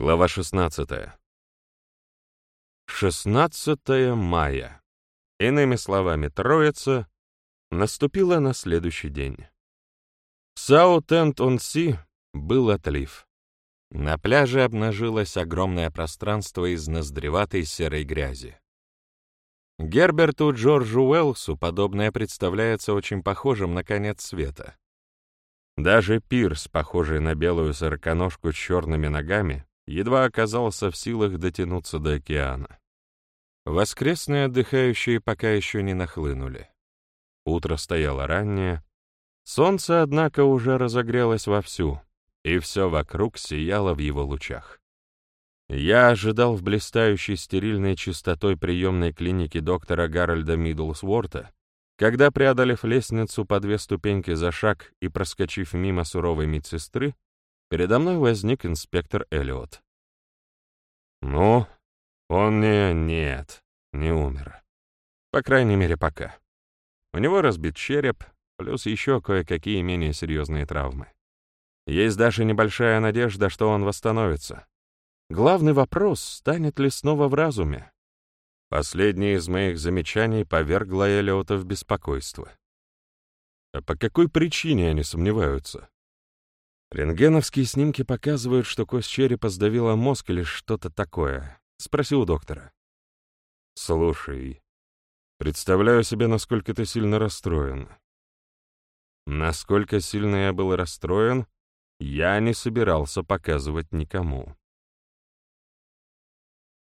Глава 16. 16 мая. Иными словами, Троица наступила на следующий день. В Саут-Энд-он-Си был отлив. На пляже обнажилось огромное пространство из ноздреватой серой грязи. Герберту Джорджу Уэллсу подобное представляется очень похожим на конец света. Даже пирс, похожий на белую сороконожку с черными ногами, едва оказался в силах дотянуться до океана. Воскресные отдыхающие пока еще не нахлынули. Утро стояло раннее, солнце, однако, уже разогрелось вовсю, и все вокруг сияло в его лучах. Я ожидал в блистающей стерильной чистотой приемной клиники доктора Гарольда Миддлсворта, когда, преодолев лестницу по две ступеньки за шаг и проскочив мимо суровой медсестры, Передо мной возник инспектор Эллиот. Ну, он не... нет, не умер. По крайней мере, пока. У него разбит череп, плюс еще кое-какие менее серьезные травмы. Есть даже небольшая надежда, что он восстановится. Главный вопрос, станет ли снова в разуме. Последнее из моих замечаний повергло Эллиота в беспокойство. А по какой причине они сомневаются? Рентгеновские снимки показывают, что кость черепа сдавила мозг или что-то такое. Спросил у доктора. Слушай, представляю себе, насколько ты сильно расстроен. Насколько сильно я был расстроен, я не собирался показывать никому.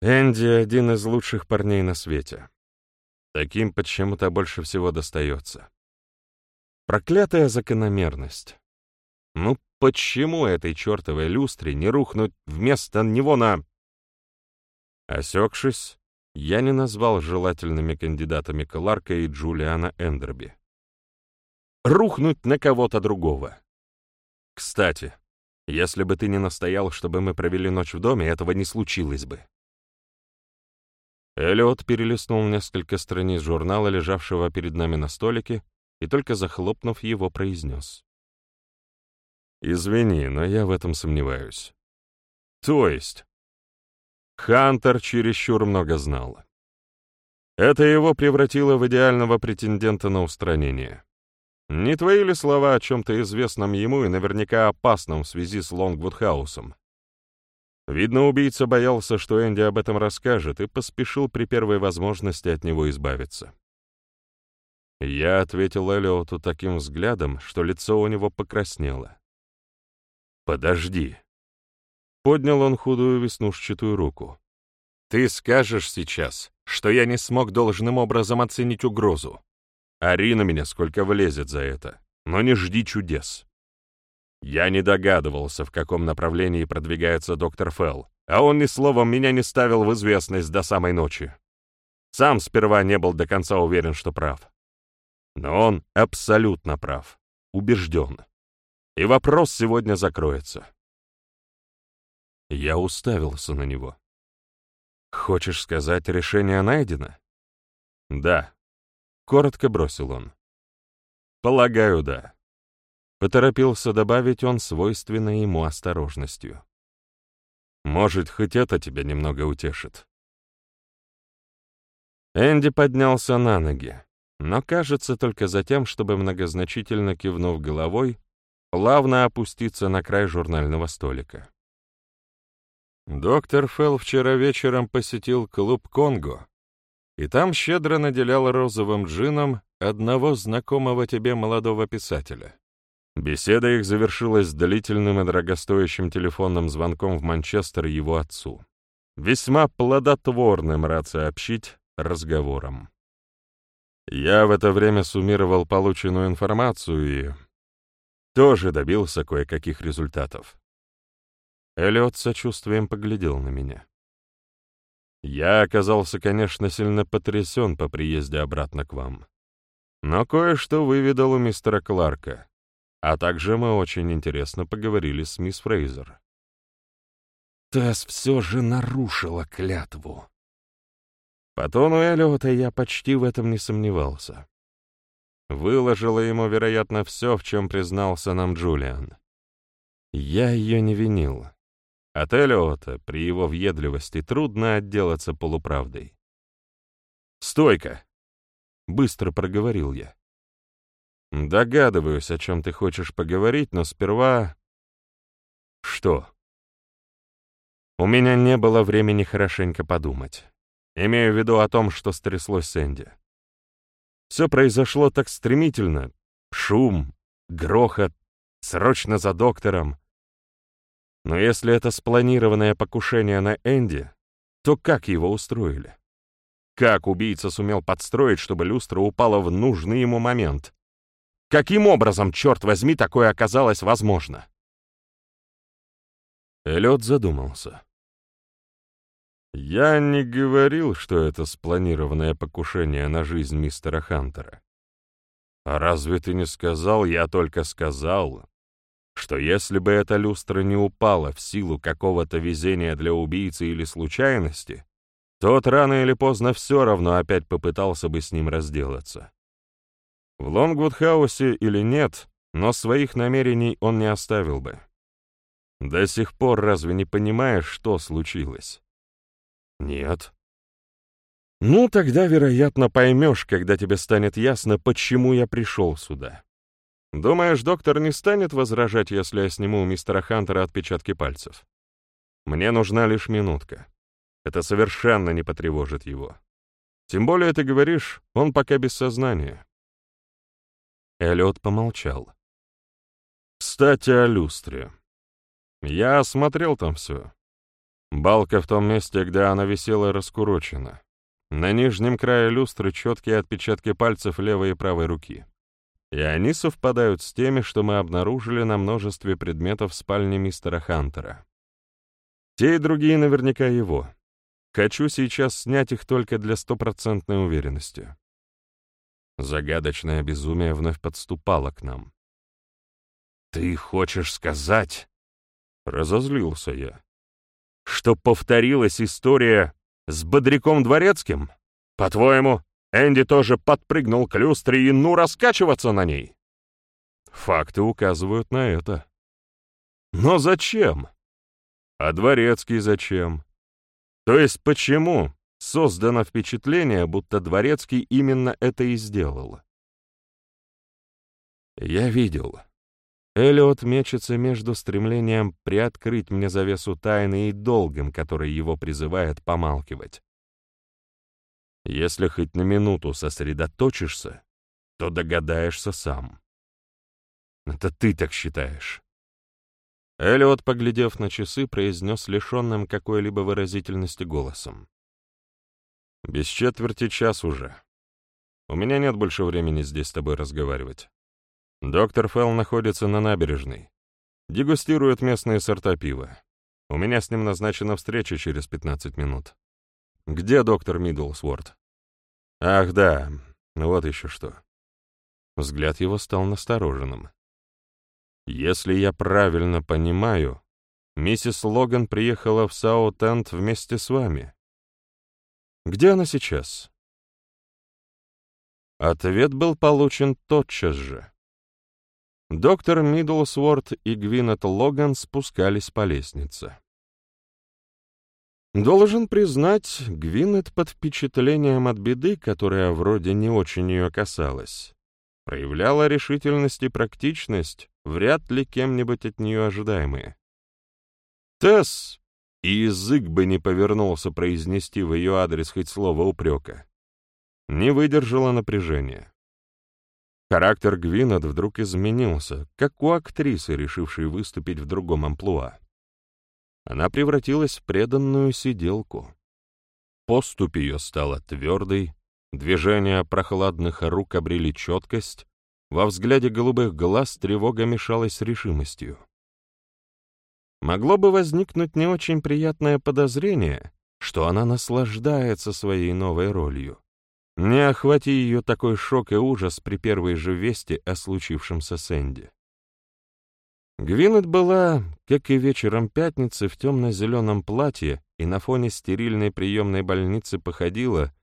Энди — один из лучших парней на свете. Таким почему-то больше всего достается. Проклятая закономерность. Ну, Почему этой чертовой люстре не рухнуть вместо него на... Осекшись, я не назвал желательными кандидатами Кларка и Джулиана Эндерби. Рухнуть на кого-то другого. Кстати, если бы ты не настоял, чтобы мы провели ночь в доме, этого не случилось бы. Эллиот перелистнул несколько страниц журнала, лежавшего перед нами на столике, и только захлопнув его, произнес. Извини, но я в этом сомневаюсь. То есть? Хантер чересчур много знал. Это его превратило в идеального претендента на устранение. Не твои ли слова о чем-то известном ему и наверняка опасном в связи с Лонгвудхаусом? Видно, убийца боялся, что Энди об этом расскажет, и поспешил при первой возможности от него избавиться. Я ответил Эллиоту таким взглядом, что лицо у него покраснело. «Подожди». Поднял он худую веснушчатую руку. «Ты скажешь сейчас, что я не смог должным образом оценить угрозу. Арина меня сколько влезет за это, но не жди чудес». Я не догадывался, в каком направлении продвигается доктор Фелл, а он ни словом меня не ставил в известность до самой ночи. Сам сперва не был до конца уверен, что прав. Но он абсолютно прав, убежден и вопрос сегодня закроется. Я уставился на него. «Хочешь сказать, решение найдено?» «Да», — коротко бросил он. «Полагаю, да». Поторопился добавить он свойственной ему осторожностью. «Может, хоть это тебя немного утешит». Энди поднялся на ноги, но, кажется, только за тем, чтобы, многозначительно кивнув головой, плавно опуститься на край журнального столика. Доктор Фелл вчера вечером посетил клуб «Конго», и там щедро наделял розовым джином одного знакомого тебе молодого писателя. Беседа их завершилась длительным и дорогостоящим телефонным звонком в Манчестер его отцу. Весьма плодотворным, рад сообщить, разговором. Я в это время суммировал полученную информацию и тоже добился кое-каких результатов. Эллиот сочувствием поглядел на меня. Я оказался, конечно, сильно потрясен по приезде обратно к вам. Но кое-что выведал у мистера Кларка, а также мы очень интересно поговорили с мисс Фрейзер. Тесс все же нарушила клятву. По тону Эллиота я почти в этом не сомневался выложила ему, вероятно, все, в чем признался нам Джулиан. Я ее не винил. От Элиота при его въедливости трудно отделаться полуправдой. «Стойка!» — быстро проговорил я. «Догадываюсь, о чем ты хочешь поговорить, но сперва...» «Что?» У меня не было времени хорошенько подумать. Имею в виду о том, что стряслось с Энди. Все произошло так стремительно. Шум, грохот, срочно за доктором. Но если это спланированное покушение на Энди, то как его устроили? Как убийца сумел подстроить, чтобы люстра упала в нужный ему момент? Каким образом, черт возьми, такое оказалось возможно? Эллиот задумался. «Я не говорил, что это спланированное покушение на жизнь мистера Хантера. А разве ты не сказал, я только сказал, что если бы эта люстра не упала в силу какого-то везения для убийцы или случайности, тот рано или поздно все равно опять попытался бы с ним разделаться. В Лонгвуд-хаусе или нет, но своих намерений он не оставил бы. До сих пор разве не понимаешь, что случилось? Нет. Ну, тогда, вероятно, поймешь, когда тебе станет ясно, почему я пришел сюда. Думаешь, доктор не станет возражать, если я сниму у мистера Хантера отпечатки пальцев? Мне нужна лишь минутка. Это совершенно не потревожит его. Тем более, ты говоришь, он пока без сознания. Эллиот помолчал. Кстати, о люстре. Я осмотрел там все. Балка в том месте, где она висела, раскурочена. На нижнем крае люстры четкие отпечатки пальцев левой и правой руки. И они совпадают с теми, что мы обнаружили на множестве предметов в спальне мистера Хантера. Те и другие наверняка его. Хочу сейчас снять их только для стопроцентной уверенности. Загадочное безумие вновь подступало к нам. «Ты хочешь сказать?» Разозлился я что повторилась история с Бодряком Дворецким? По-твоему, Энди тоже подпрыгнул к люстре и ну раскачиваться на ней? Факты указывают на это. Но зачем? А Дворецкий зачем? То есть почему создано впечатление, будто Дворецкий именно это и сделал? Я видел, Эллиот мечется между стремлением приоткрыть мне завесу тайны и долгом, который его призывает помалкивать. Если хоть на минуту сосредоточишься, то догадаешься сам. Это ты так считаешь. Эллиот, поглядев на часы, произнес лишенным какой-либо выразительности голосом. «Без четверти час уже. У меня нет больше времени здесь с тобой разговаривать. Доктор Фелл находится на набережной. Дегустирует местные сорта пива. У меня с ним назначена встреча через 15 минут. Где доктор Миддлсворт? Ах, да, вот еще что. Взгляд его стал настороженным. Если я правильно понимаю, миссис Логан приехала в Саутенд вместе с вами. Где она сейчас? Ответ был получен тотчас же. Доктор Миддлсворт и Гвинет Логан спускались по лестнице. Должен признать, Гвинет под впечатлением от беды, которая вроде не очень ее касалась, проявляла решительность и практичность, вряд ли кем-нибудь от нее ожидаемые. Тесс, и язык бы не повернулся произнести в ее адрес хоть слово упрека, не выдержала напряжения. Характер Гвинет вдруг изменился, как у актрисы, решившей выступить в другом амплуа. Она превратилась в преданную сиделку. Поступь ее стала твердой, движения прохладных рук обрели четкость, во взгляде голубых глаз тревога мешалась с решимостью. Могло бы возникнуть не очень приятное подозрение, что она наслаждается своей новой ролью. Не охвати ее такой шок и ужас при первой же вести о случившемся с Энди. Гвинет была, как и вечером пятницы, в темно-зеленом платье и на фоне стерильной приемной больницы походила,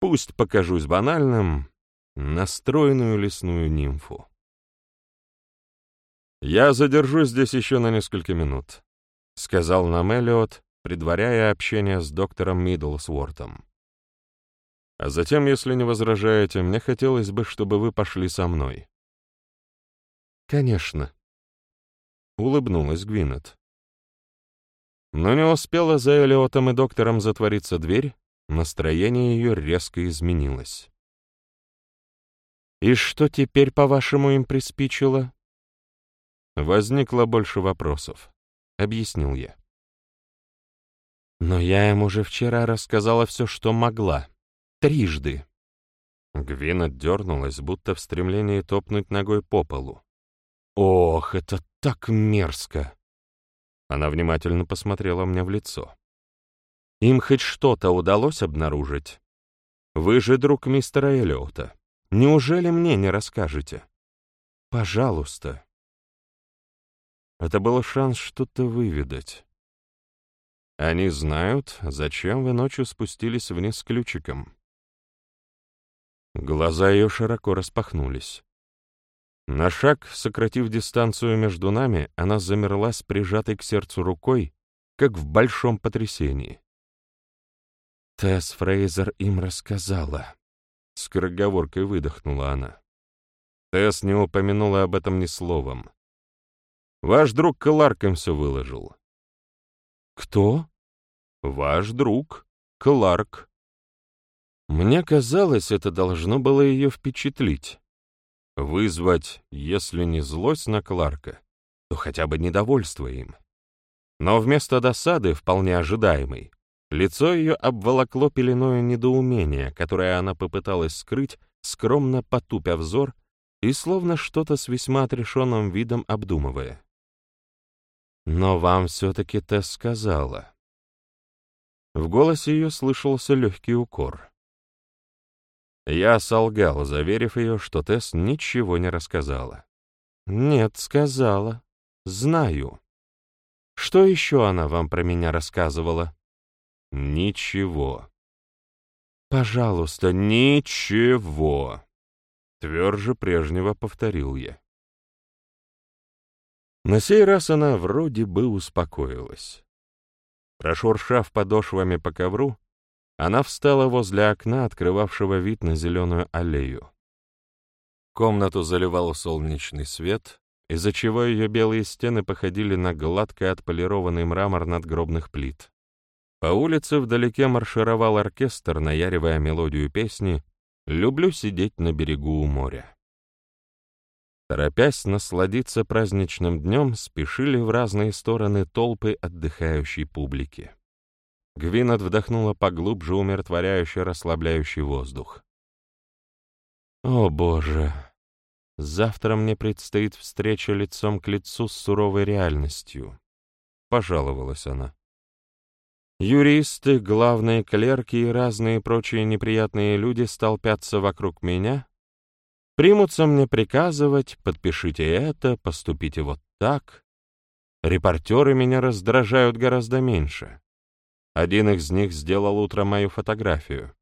пусть покажусь банальным, на стройную лесную нимфу. «Я задержусь здесь еще на несколько минут. — сказал нам Эллиот, предваряя общение с доктором Миддлсвортом. «А затем, если не возражаете, мне хотелось бы, чтобы вы пошли со мной». «Конечно», — улыбнулась Гвинет. Но не успела за Элиотом и доктором затвориться дверь, настроение ее резко изменилось. «И что теперь, по-вашему, им приспичило?» Возникло больше вопросов, — объяснил я. Но я им уже вчера рассказала все, что могла. Трижды. Гвин отдернулась, будто в стремлении топнуть ногой по полу. «Ох, это так мерзко!» Она внимательно посмотрела мне в лицо. «Им хоть что-то удалось обнаружить? Вы же друг мистера Эллиота. Неужели мне не расскажете? Пожалуйста». Это был шанс что-то выведать. Они знают, зачем вы ночью спустились вниз с ключиком. Глаза ее широко распахнулись. На шаг, сократив дистанцию между нами, она замерла с прижатой к сердцу рукой, как в большом потрясении. «Тесс Фрейзер им рассказала», — скороговоркой выдохнула она. Тесс не упомянула об этом ни словом. Ваш друг Кларк все выложил. Кто? Ваш друг, Кларк. Мне казалось, это должно было ее впечатлить. Вызвать, если не злость на Кларка, то хотя бы недовольство им. Но вместо досады, вполне ожидаемой, лицо ее обволокло пеленою недоумения, которое она попыталась скрыть, скромно потупя взор и словно что-то с весьма отрешенным видом обдумывая. «Но вам все-таки Тесс сказала». В голосе ее слышался легкий укор. Я солгал, заверив ее, что Тесс ничего не рассказала. «Нет, сказала. Знаю. Что еще она вам про меня рассказывала?» «Ничего». «Пожалуйста, ничего!» Тверже прежнего повторил я. На сей раз она вроде бы успокоилась. Прошуршав подошвами по ковру, она встала возле окна, открывавшего вид на зеленую аллею. Комнату заливал солнечный свет, из-за чего ее белые стены походили на гладко отполированный мрамор надгробных плит. По улице вдалеке маршировал оркестр, наяривая мелодию песни «Люблю сидеть на берегу у моря». Торопясь насладиться праздничным днем, спешили в разные стороны толпы отдыхающей публики. Гвинет вдохнула поглубже умиротворяющий, расслабляющий воздух. «О, Боже! Завтра мне предстоит встреча лицом к лицу с суровой реальностью», — пожаловалась она. «Юристы, главные клерки и разные прочие неприятные люди столпятся вокруг меня, Примутся мне приказывать, подпишите это, поступите вот так. Репортеры меня раздражают гораздо меньше. Один из них сделал утром мою фотографию.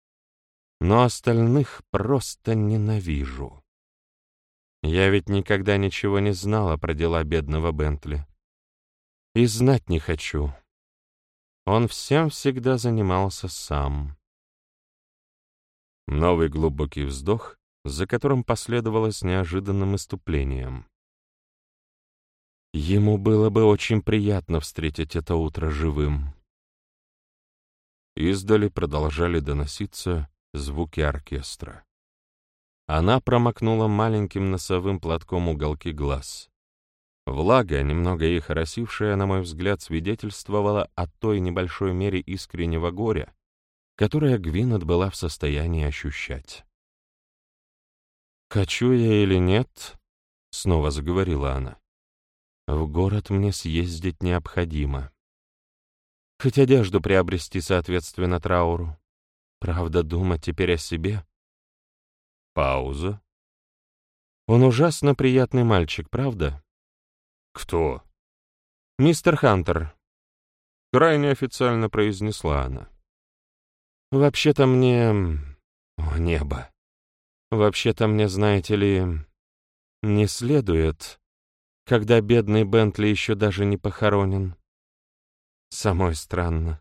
Но остальных просто ненавижу. Я ведь никогда ничего не знала про дела бедного Бентли. И знать не хочу. Он всем всегда занимался сам. Новый глубокий вздох, за которым последовало с неожиданным иступлением. Ему было бы очень приятно встретить это утро живым. Издали продолжали доноситься звуки оркестра. Она промокнула маленьким носовым платком уголки глаз. Влага, немного их оросившая, на мой взгляд, свидетельствовала о той небольшой мере искреннего горя, которое Гвинет была в состоянии ощущать. «Хочу я или нет?» — снова заговорила она. «В город мне съездить необходимо. Хоть одежду приобрести соответственно трауру. Правда, думать теперь о себе?» Пауза. «Он ужасно приятный мальчик, правда?» «Кто?» «Мистер Хантер», — крайне официально произнесла она. «Вообще-то мне... О, небо! Вообще-то мне, знаете ли, не следует, когда бедный Бентли еще даже не похоронен. Самой странно.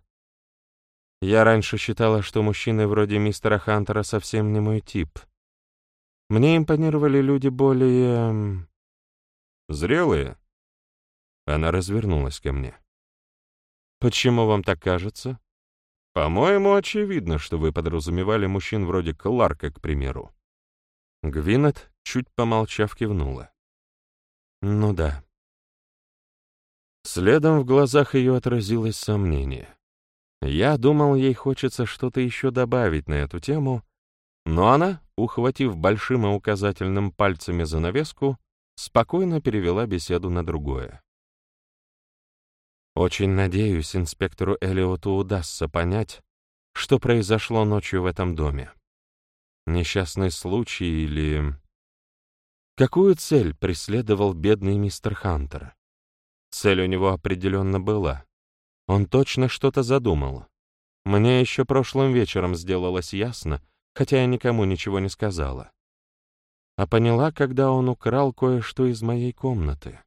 Я раньше считала, что мужчины вроде мистера Хантера совсем не мой тип. Мне импонировали люди более... Зрелые? Она развернулась ко мне. Почему вам так кажется? По-моему, очевидно, что вы подразумевали мужчин вроде Кларка, к примеру. Гвинет, чуть помолчав, кивнула. Ну да. Следом в глазах ее отразилось сомнение. Я думал, ей хочется что-то еще добавить на эту тему, но она, ухватив большим и указательным пальцами занавеску, спокойно перевела беседу на другое. Очень надеюсь, инспектору Элиоту удастся понять, что произошло ночью в этом доме. Несчастный случай или... Какую цель преследовал бедный мистер Хантер? Цель у него определенно была. Он точно что-то задумал. Мне еще прошлым вечером сделалось ясно, хотя я никому ничего не сказала. А поняла, когда он украл кое-что из моей комнаты.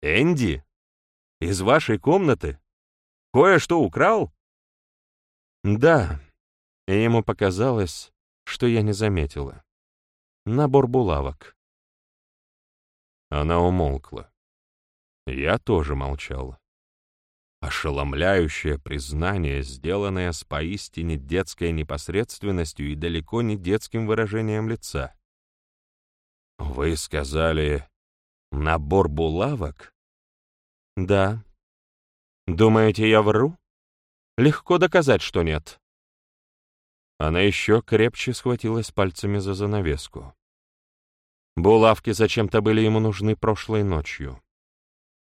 «Энди? Из вашей комнаты? Кое-что украл?» «Да». И ему показалось, что я не заметила. Набор булавок. Она умолкла. Я тоже молчал. Ошеломляющее признание, сделанное с поистине детской непосредственностью и далеко не детским выражением лица. «Вы сказали, набор булавок?» «Да». «Думаете, я вру? Легко доказать, что нет». Она еще крепче схватилась пальцами за занавеску. Булавки зачем-то были ему нужны прошлой ночью.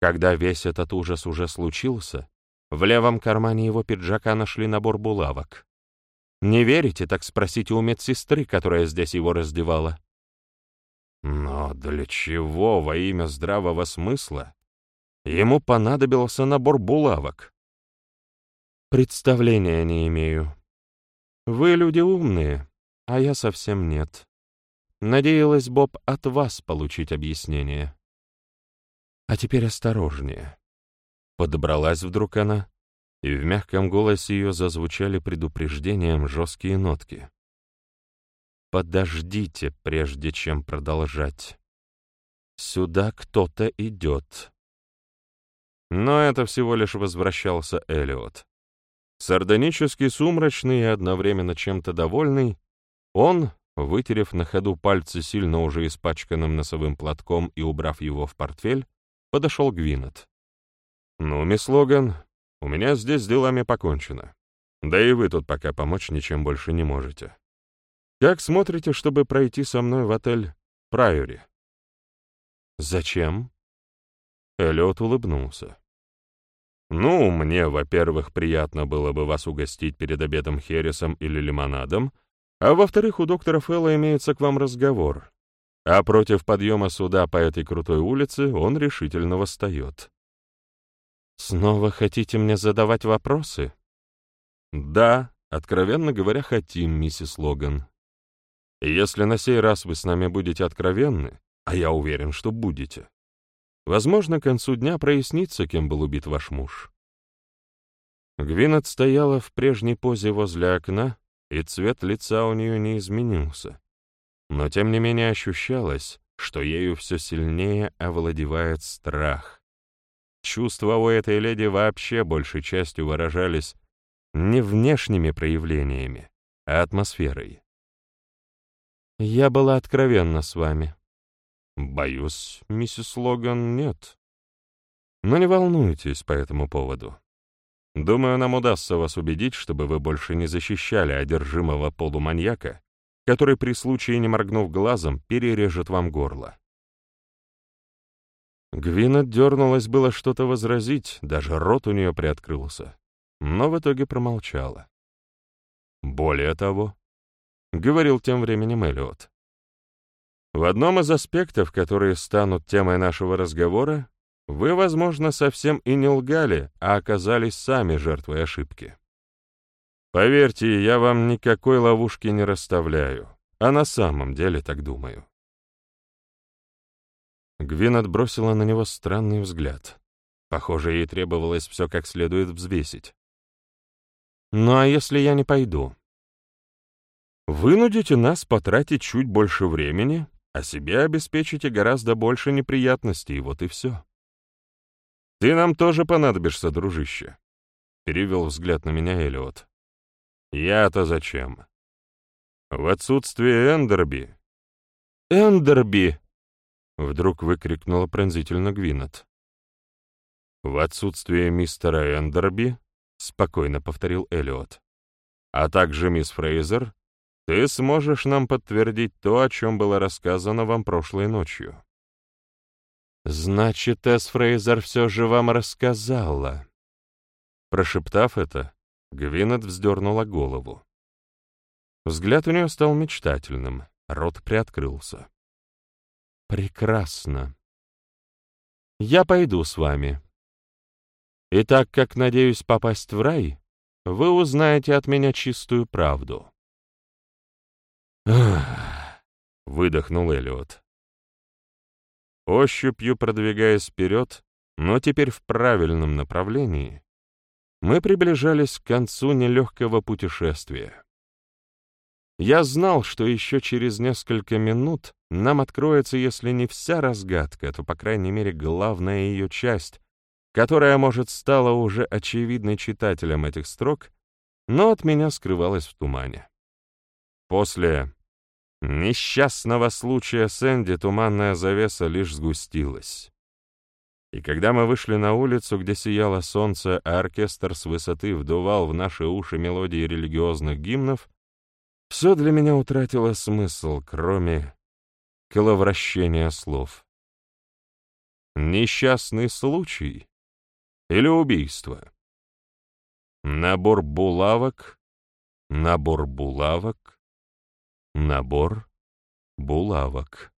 Когда весь этот ужас уже случился, в левом кармане его пиджака нашли набор булавок. Не верите, так спросите у медсестры, которая здесь его раздевала. Но для чего во имя здравого смысла ему понадобился набор булавок? Представления не имею. Вы люди умные, а я совсем нет. Надеялась, Боб, от вас получить объяснение. А теперь осторожнее. Подобралась вдруг она, и в мягком голосе ее зазвучали предупреждением жесткие нотки. Подождите, прежде чем продолжать. Сюда кто-то идет. Но это всего лишь возвращался Элиот. Сардонически сумрачный и одновременно чем-то довольный, он, вытерев на ходу пальцы сильно уже испачканным носовым платком и убрав его в портфель, подошел Гвинет. «Ну, мисс Логан, у меня здесь с делами покончено. Да и вы тут пока помочь ничем больше не можете. Как смотрите, чтобы пройти со мной в отель Прайори?» «Зачем?» Эллиот улыбнулся. «Ну, мне, во-первых, приятно было бы вас угостить перед обедом хересом или лимонадом, а во-вторых, у доктора Фэлла имеется к вам разговор, а против подъема суда по этой крутой улице он решительно восстает. «Снова хотите мне задавать вопросы?» «Да, откровенно говоря, хотим, миссис Логан. Если на сей раз вы с нами будете откровенны, а я уверен, что будете, возможно, к концу дня прояснится, кем был убит ваш муж». Гвинет стояла в прежней позе возле окна, и цвет лица у нее не изменился но тем не менее ощущалось, что ею все сильнее овладевает страх. Чувства у этой леди вообще большей частью выражались не внешними проявлениями, а атмосферой. «Я была откровенна с вами». «Боюсь, миссис Логан, нет». Но не волнуйтесь по этому поводу. Думаю, нам удастся вас убедить, чтобы вы больше не защищали одержимого полуманьяка, который при случае, не моргнув глазом, перережет вам горло. Гвина дернулась было что-то возразить, даже рот у нее приоткрылся, но в итоге промолчала. Более того, — говорил тем временем Эллиот, в одном из аспектов, которые станут темой нашего разговора, вы, возможно, совсем и не лгали, а оказались сами жертвой ошибки. Поверьте, я вам никакой ловушки не расставляю, а на самом деле так думаю. Гвин отбросила на него странный взгляд. Похоже, ей требовалось все как следует взвесить. «Ну а если я не пойду?» «Вынудите нас потратить чуть больше времени, а себе обеспечите гораздо больше неприятностей, вот и все». «Ты нам тоже понадобишься, дружище», — перевел взгляд на меня Элиот. «Я-то зачем?» «В отсутствие Эндерби...» «Эндерби!» — вдруг выкрикнула пронзительно Гвинет. «В отсутствие мистера Эндерби», — спокойно повторил Эллиот, «а также мисс Фрейзер, ты сможешь нам подтвердить то, о чем было рассказано вам прошлой ночью». «Значит, Эс Фрейзер все же вам рассказала». Прошептав это, Гвинет вздернула голову. Взгляд у нее стал мечтательным, рот приоткрылся. «Прекрасно. Я пойду с вами. И так как надеюсь попасть в рай, вы узнаете от меня чистую правду». Выдохнул Элиот. Ощупью продвигаясь вперед, но теперь в правильном направлении, мы приближались к концу нелегкого путешествия. Я знал, что еще через несколько минут нам откроется, если не вся разгадка, то, по крайней мере, главная ее часть, которая, может, стала уже очевидной читателям этих строк, но от меня скрывалась в тумане. После несчастного случая с Энди туманная завеса лишь сгустилась. И когда мы вышли на улицу, где сияло солнце, а оркестр с высоты вдувал в наши уши мелодии религиозных гимнов, все для меня утратило смысл, кроме коловращения слов. Несчастный случай или убийство? Набор булавок, набор булавок, набор булавок.